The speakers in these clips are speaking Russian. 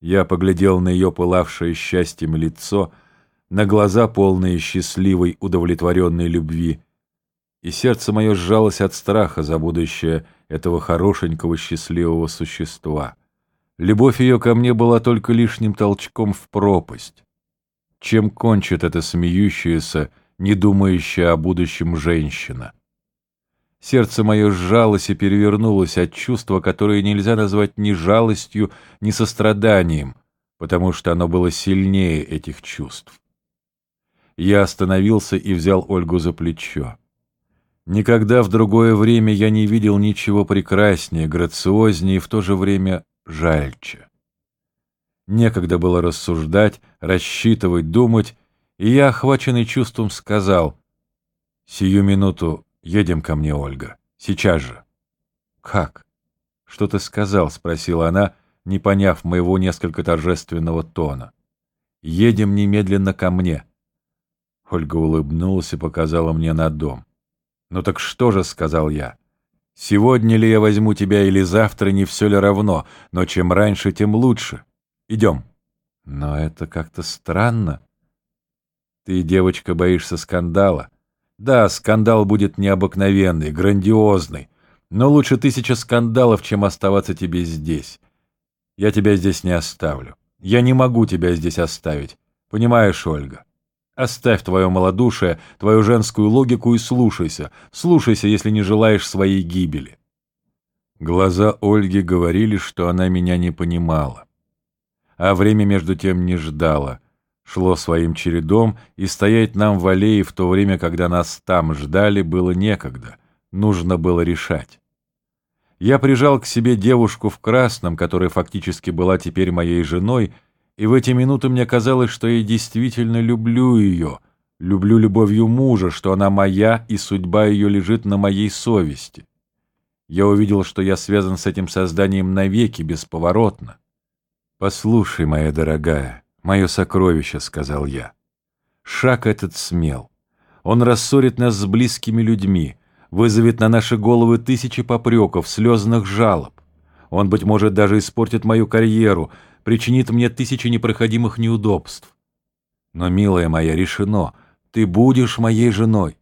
Я поглядел на ее пылавшее счастьем лицо, на глаза, полные счастливой, удовлетворенной любви, и сердце мое сжалось от страха за будущее этого хорошенького счастливого существа. Любовь ее ко мне была только лишним толчком в пропасть. Чем кончит эта смеющаяся, не думающая о будущем женщина? Сердце мое сжалось и перевернулось от чувства, которое нельзя назвать ни жалостью, ни состраданием, потому что оно было сильнее этих чувств. Я остановился и взял Ольгу за плечо. Никогда в другое время я не видел ничего прекраснее, грациознее и в то же время жальче. Некогда было рассуждать, рассчитывать, думать, и я, охваченный чувством, сказал, «Сию минуту едем ко мне, Ольга, сейчас же». «Как? Что ты сказал?» — спросила она, не поняв моего несколько торжественного тона. «Едем немедленно ко мне». Ольга улыбнулась и показала мне на дом. «Ну так что же?» — сказал я. «Сегодня ли я возьму тебя или завтра, не все ли равно, но чем раньше, тем лучше. Идем». «Но это как-то странно». «Ты, девочка, боишься скандала?» «Да, скандал будет необыкновенный, грандиозный, но лучше тысяча скандалов, чем оставаться тебе здесь. Я тебя здесь не оставлю. Я не могу тебя здесь оставить. Понимаешь, Ольга?» Оставь твое малодушие, твою женскую логику и слушайся. Слушайся, если не желаешь своей гибели. Глаза Ольги говорили, что она меня не понимала. А время между тем не ждало. Шло своим чередом, и стоять нам в аллее в то время, когда нас там ждали, было некогда. Нужно было решать. Я прижал к себе девушку в красном, которая фактически была теперь моей женой, и в эти минуты мне казалось, что я действительно люблю ее, люблю любовью мужа, что она моя, и судьба ее лежит на моей совести. Я увидел, что я связан с этим созданием навеки, бесповоротно. «Послушай, моя дорогая, мое сокровище», — сказал я. «Шаг этот смел. Он рассорит нас с близкими людьми, вызовет на наши головы тысячи попреков, слезных жалоб. Он, быть может, даже испортит мою карьеру, причинит мне тысячи непроходимых неудобств. Но, милая моя, решено, ты будешь моей женой.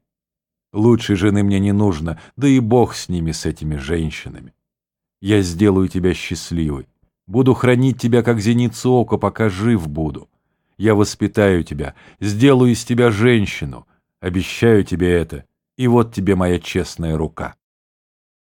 Лучшей жены мне не нужно, да и Бог с ними, с этими женщинами. Я сделаю тебя счастливой. Буду хранить тебя, как зеницу ока, пока жив буду. Я воспитаю тебя, сделаю из тебя женщину. Обещаю тебе это, и вот тебе моя честная рука.